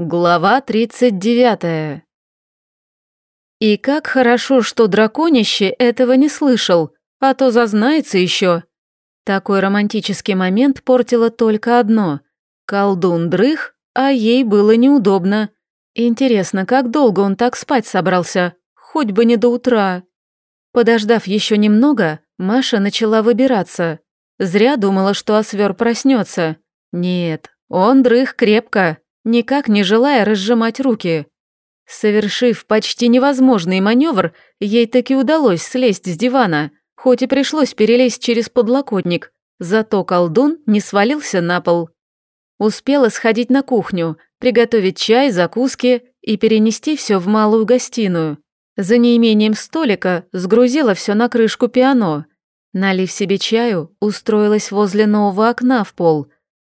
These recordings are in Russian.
Глава 39. И как хорошо, что драконище этого не слышал, а то зазнается еще. Такой романтический момент портило только одно. Колдун дрых, а ей было неудобно. Интересно, как долго он так спать собрался? Хоть бы не до утра. Подождав еще немного, Маша начала выбираться. Зря думала, что Освер проснется. Нет, он дрых крепко никак не желая разжимать руки. Совершив почти невозможный маневр, ей таки удалось слезть с дивана, хоть и пришлось перелезть через подлокотник, зато колдун не свалился на пол. Успела сходить на кухню, приготовить чай, закуски и перенести все в малую гостиную. За неимением столика сгрузила все на крышку пиано. Налив себе чаю, устроилась возле нового окна в пол.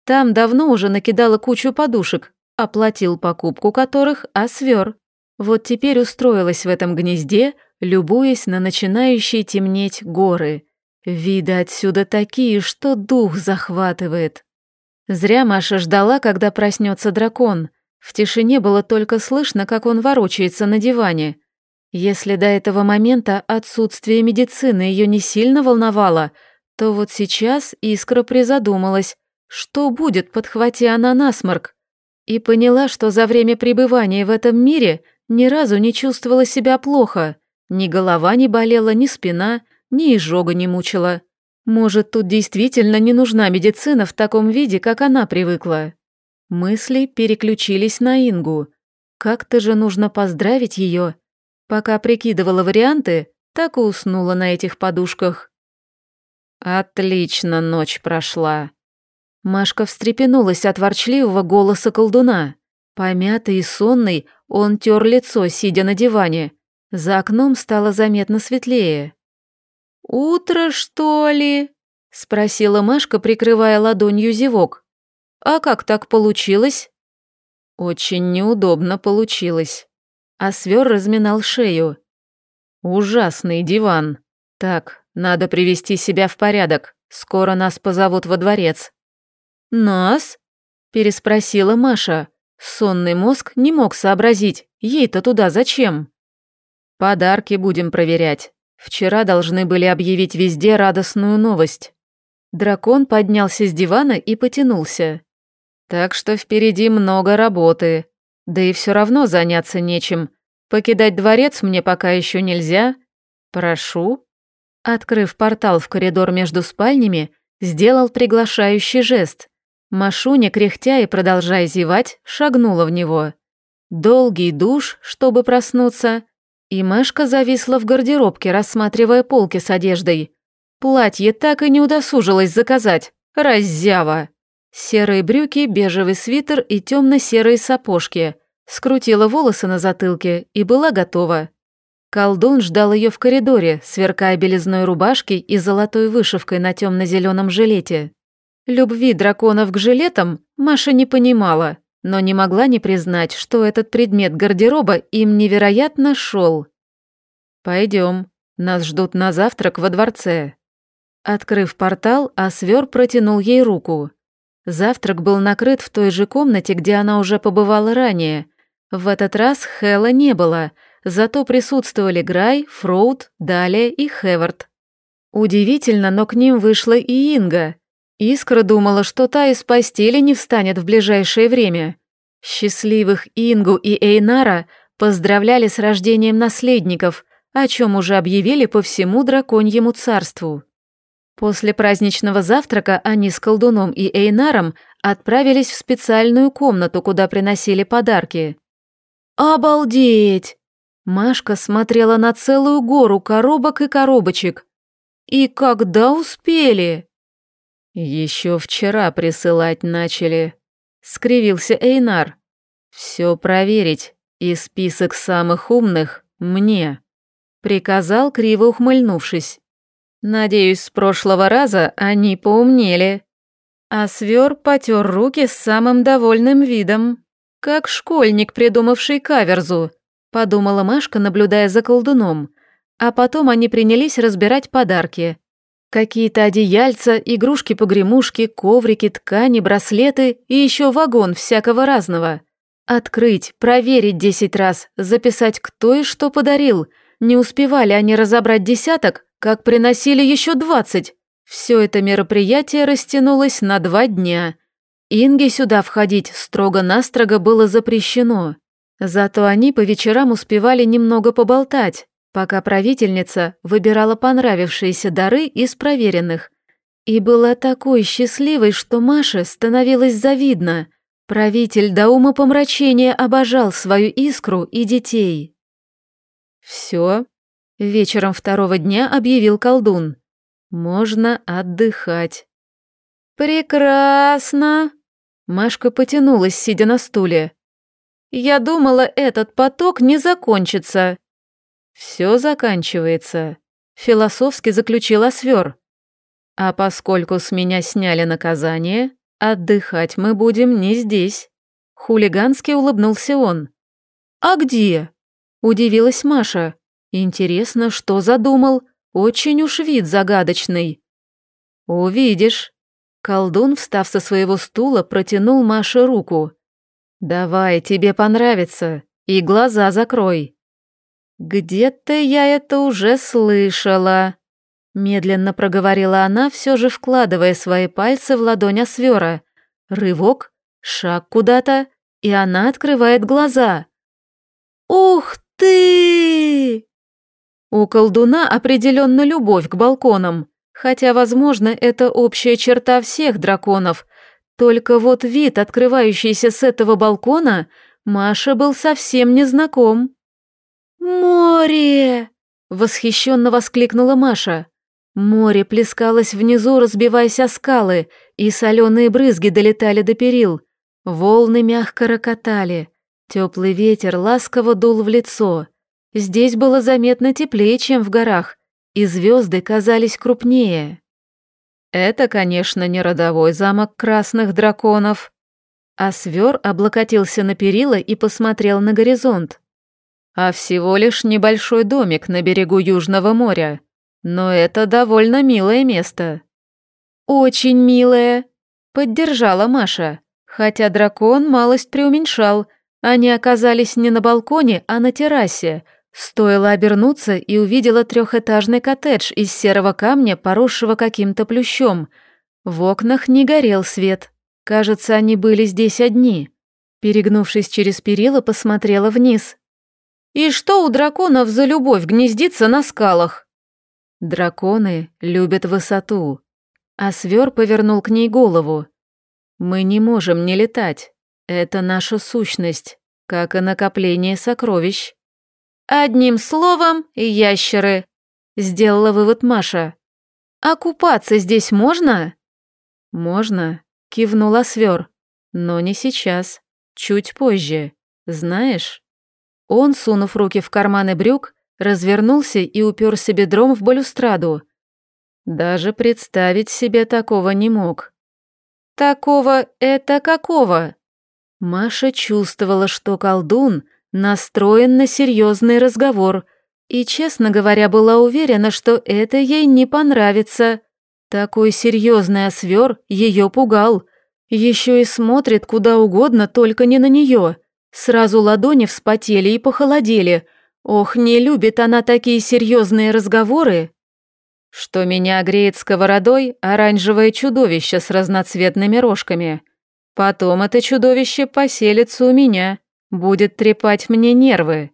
Там давно уже накидала кучу подушек, оплатил покупку которых Освер. Вот теперь устроилась в этом гнезде, любуясь на начинающие темнеть горы. Виды отсюда такие, что дух захватывает. Зря Маша ждала, когда проснется дракон. В тишине было только слышно, как он ворочается на диване. Если до этого момента отсутствие медицины ее не сильно волновало, то вот сейчас Искра призадумалась, что будет, подхвати она насморк и поняла, что за время пребывания в этом мире ни разу не чувствовала себя плохо. Ни голова не болела, ни спина, ни изжога не мучила. Может, тут действительно не нужна медицина в таком виде, как она привыкла. Мысли переключились на Ингу. Как-то же нужно поздравить ее. Пока прикидывала варианты, так и уснула на этих подушках. Отлично ночь прошла. Машка встрепенулась от ворчливого голоса колдуна. Помятый и сонный, он тер лицо, сидя на диване. За окном стало заметно светлее. «Утро, что ли?» — спросила Машка, прикрывая ладонью зевок. «А как так получилось?» «Очень неудобно получилось». А свер разминал шею. «Ужасный диван. Так, надо привести себя в порядок. Скоро нас позовут во дворец». «Нас?» – переспросила Маша. Сонный мозг не мог сообразить, ей-то туда зачем? «Подарки будем проверять. Вчера должны были объявить везде радостную новость». Дракон поднялся с дивана и потянулся. «Так что впереди много работы. Да и все равно заняться нечем. Покидать дворец мне пока еще нельзя. Прошу». Открыв портал в коридор между спальнями, сделал приглашающий жест – Машуня, кряхтя и продолжая зевать, шагнула в него. Долгий душ, чтобы проснуться, и Машка зависла в гардеробке, рассматривая полки с одеждой. Платье так и не удосужилась заказать. Раззява. Серые брюки, бежевый свитер и темно-серые сапожки. Скрутила волосы на затылке и была готова. Колдун ждал ее в коридоре, сверкая белизной рубашки и золотой вышивкой на темно-зеленом жилете. Любви драконов к жилетам Маша не понимала, но не могла не признать, что этот предмет гардероба им невероятно шел. Пойдем, нас ждут на завтрак во дворце. Открыв портал, Асвер протянул ей руку. Завтрак был накрыт в той же комнате, где она уже побывала ранее. В этот раз Хэла не было, зато присутствовали Грай, Фроуд, Далия и Хевард. Удивительно, но к ним вышла и Инга, Искра думала, что та из постели не встанет в ближайшее время. Счастливых Ингу и Эйнара поздравляли с рождением наследников, о чем уже объявили по всему драконьему царству. После праздничного завтрака они с колдуном и Эйнаром отправились в специальную комнату, куда приносили подарки. «Обалдеть!» Машка смотрела на целую гору коробок и коробочек. «И когда успели?» Еще вчера присылать начали, скривился Эйнар. Все проверить и список самых умных мне, приказал криво ухмыльнувшись. Надеюсь, с прошлого раза они поумнели. А свер потер руки с самым довольным видом, как школьник, придумавший каверзу, подумала Машка, наблюдая за колдуном. А потом они принялись разбирать подарки. Какие-то одеяльца, игрушки-погремушки, коврики, ткани, браслеты и еще вагон всякого разного. Открыть, проверить десять раз, записать, кто и что подарил. Не успевали они разобрать десяток, как приносили еще двадцать. Все это мероприятие растянулось на два дня. Инге сюда входить строго-настрого было запрещено. Зато они по вечерам успевали немного поболтать, пока правительница выбирала понравившиеся дары из проверенных. И была такой счастливой, что Маше становилось завидно. Правитель до ума помрачения обожал свою искру и детей. «Все», — вечером второго дня объявил колдун. «Можно отдыхать». «Прекрасно!» Машка потянулась, сидя на стуле. «Я думала, этот поток не закончится». «Все заканчивается», — философски заключил Освер. «А поскольку с меня сняли наказание, отдыхать мы будем не здесь». Хулигански улыбнулся он. «А где?» — удивилась Маша. «Интересно, что задумал? Очень уж вид загадочный». «Увидишь». Колдун, встав со своего стула, протянул Маше руку. «Давай, тебе понравится, и глаза закрой». «Где-то я это уже слышала», — медленно проговорила она, все же вкладывая свои пальцы в ладонь Освера. Рывок, шаг куда-то, и она открывает глаза. «Ух ты!» У колдуна определенно любовь к балконам, хотя, возможно, это общая черта всех драконов. Только вот вид, открывающийся с этого балкона, Маша был совсем незнаком. «Море!» — восхищенно воскликнула Маша. Море плескалось внизу, разбиваясь о скалы, и соленые брызги долетали до перил. Волны мягко рокотали. Теплый ветер ласково дул в лицо. Здесь было заметно теплее, чем в горах, и звезды казались крупнее. Это, конечно, не родовой замок красных драконов. А свер облокотился на перила и посмотрел на горизонт. А всего лишь небольшой домик на берегу Южного моря. Но это довольно милое место. Очень милое, поддержала Маша. Хотя дракон малость преуменьшал. Они оказались не на балконе, а на террасе, Стоило обернуться и увидела трехэтажный коттедж из серого камня, поросшего каким-то плющом. В окнах не горел свет. Кажется, они были здесь одни. Перегнувшись через перила, посмотрела вниз. «И что у драконов за любовь гнездится на скалах?» «Драконы любят высоту». А свер повернул к ней голову. «Мы не можем не летать. Это наша сущность, как и накопление сокровищ». «Одним словом, ящеры», — сделала вывод Маша. «А купаться здесь можно?» «Можно», — кивнула Свер. «Но не сейчас, чуть позже. Знаешь?» Он, сунув руки в карманы брюк, развернулся и уперся бедром в балюстраду. Даже представить себе такого не мог. «Такого это какого?» Маша чувствовала, что колдун настроен на серьезный разговор, и, честно говоря, была уверена, что это ей не понравится. Такой серьезный освер ее пугал. Еще и смотрит куда угодно, только не на нее. Сразу ладони вспотели и похолодели. Ох, не любит она такие серьезные разговоры. Что меня греет сковородой оранжевое чудовище с разноцветными рожками. Потом это чудовище поселится у меня. Будет трепать мне нервы».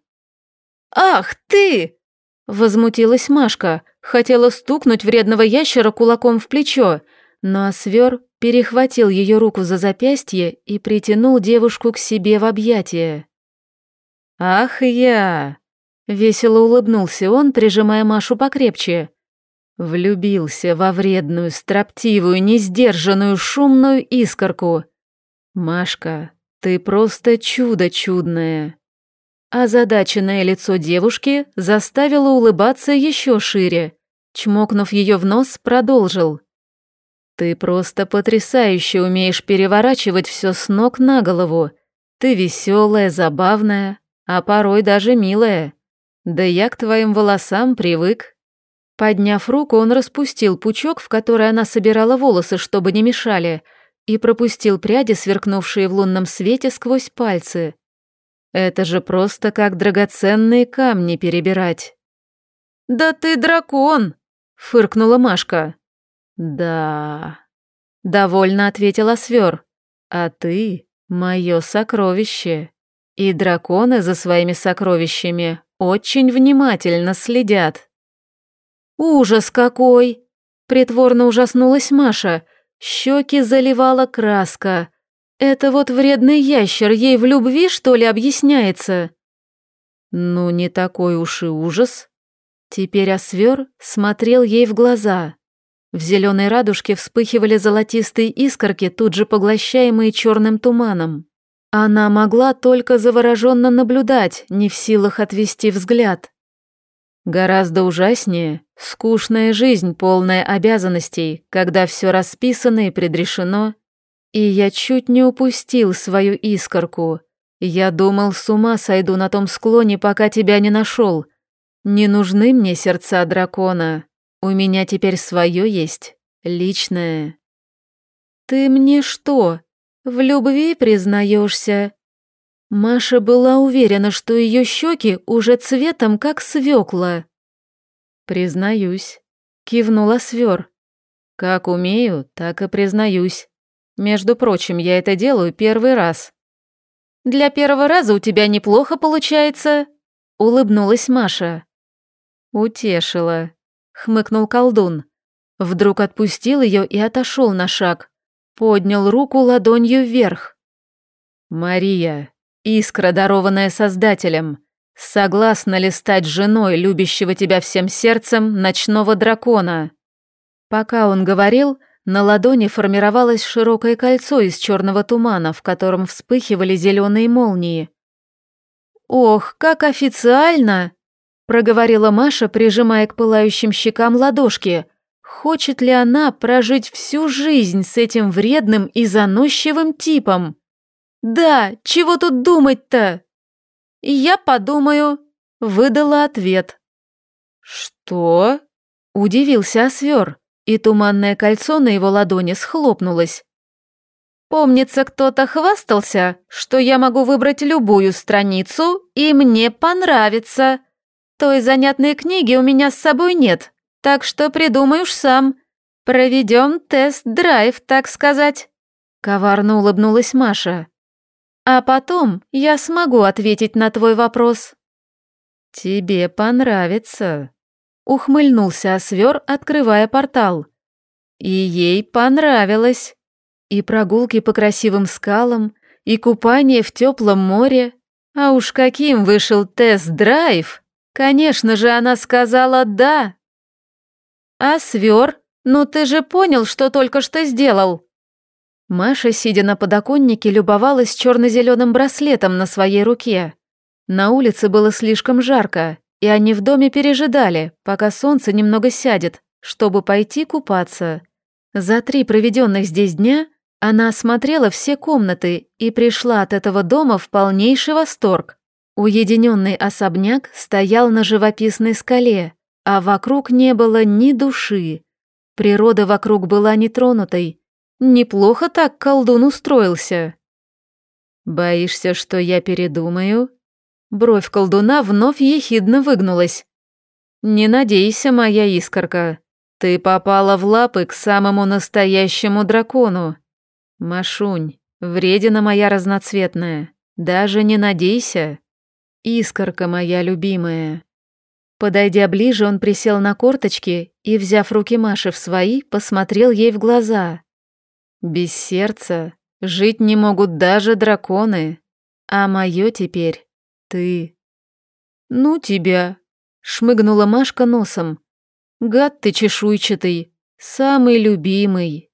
«Ах ты!» Возмутилась Машка, хотела стукнуть вредного ящера кулаком в плечо, но Освер перехватил ее руку за запястье и притянул девушку к себе в объятия. «Ах я!» — весело улыбнулся он, прижимая Машу покрепче. Влюбился во вредную, строптивую, несдержанную, шумную искорку. «Машка, «Ты просто чудо чудное!» Озадаченное лицо девушки заставило улыбаться еще шире. Чмокнув ее в нос, продолжил. «Ты просто потрясающе умеешь переворачивать все с ног на голову. Ты веселая, забавная, а порой даже милая. Да я к твоим волосам привык». Подняв руку, он распустил пучок, в который она собирала волосы, чтобы не мешали, и пропустил пряди, сверкнувшие в лунном свете сквозь пальцы. Это же просто как драгоценные камни перебирать. «Да ты дракон!» — фыркнула Машка. «Да...» — довольно ответила Свер. «А ты — мое сокровище. И драконы за своими сокровищами очень внимательно следят». «Ужас какой!» — притворно ужаснулась Маша. Щеки заливала краска. «Это вот вредный ящер ей в любви, что ли, объясняется?» «Ну, не такой уж и ужас», Теперь Освер смотрел ей в глаза. В зеленой радужке вспыхивали золотистые искорки, тут же поглощаемые черным туманом. Она могла только завороженно наблюдать, не в силах отвести взгляд. Гораздо ужаснее скучная жизнь, полная обязанностей, когда все расписано и предрешено. И я чуть не упустил свою искорку. Я думал, с ума сойду на том склоне, пока тебя не нашел, не нужны мне сердца дракона. У меня теперь свое есть, личное. Ты мне что, в любви признаешься? Маша была уверена, что ее щеки уже цветом, как свекла. Признаюсь, кивнула свер. Как умею, так и признаюсь. Между прочим, я это делаю первый раз. Для первого раза у тебя неплохо получается, улыбнулась Маша. «Утешила», — хмыкнул колдун. Вдруг отпустил ее и отошел на шаг. Поднял руку ладонью вверх. «Мария, искра, дарованная Создателем, согласна ли стать женой любящего тебя всем сердцем ночного дракона?» Пока он говорил, на ладони формировалось широкое кольцо из черного тумана, в котором вспыхивали зеленые молнии. «Ох, как официально!» Проговорила Маша, прижимая к пылающим щекам ладошки. Хочет ли она прожить всю жизнь с этим вредным и заносчивым типом? Да, чего тут думать-то? Я подумаю, выдала ответ. Что? Удивился Освер, и туманное кольцо на его ладони схлопнулось. Помнится, кто-то хвастался, что я могу выбрать любую страницу, и мне понравится. Той занятной книги у меня с собой нет, так что придумай уж сам. Проведем тест-драйв, так сказать». Коварно улыбнулась Маша. «А потом я смогу ответить на твой вопрос». «Тебе понравится», — ухмыльнулся Освер, открывая портал. И ей понравилось. И прогулки по красивым скалам, и купание в теплом море. А уж каким вышел тест-драйв! Конечно же, она сказала «да». «А свер? Ну ты же понял, что только что сделал?» Маша, сидя на подоконнике, любовалась черно-зеленым браслетом на своей руке. На улице было слишком жарко, и они в доме пережидали, пока солнце немного сядет, чтобы пойти купаться. За три проведенных здесь дня она осмотрела все комнаты и пришла от этого дома в полнейший восторг. Уединенный особняк стоял на живописной скале, а вокруг не было ни души. Природа вокруг была нетронутой. Неплохо так колдун устроился. «Боишься, что я передумаю?» Бровь колдуна вновь ехидно выгнулась. «Не надейся, моя искорка. Ты попала в лапы к самому настоящему дракону. Машунь, вредина моя разноцветная. Даже не надейся». «Искорка моя любимая». Подойдя ближе, он присел на корточки и, взяв руки Маши в свои, посмотрел ей в глаза. «Без сердца жить не могут даже драконы, а мое теперь ты». «Ну тебя», — шмыгнула Машка носом. «Гад ты чешуйчатый, самый любимый».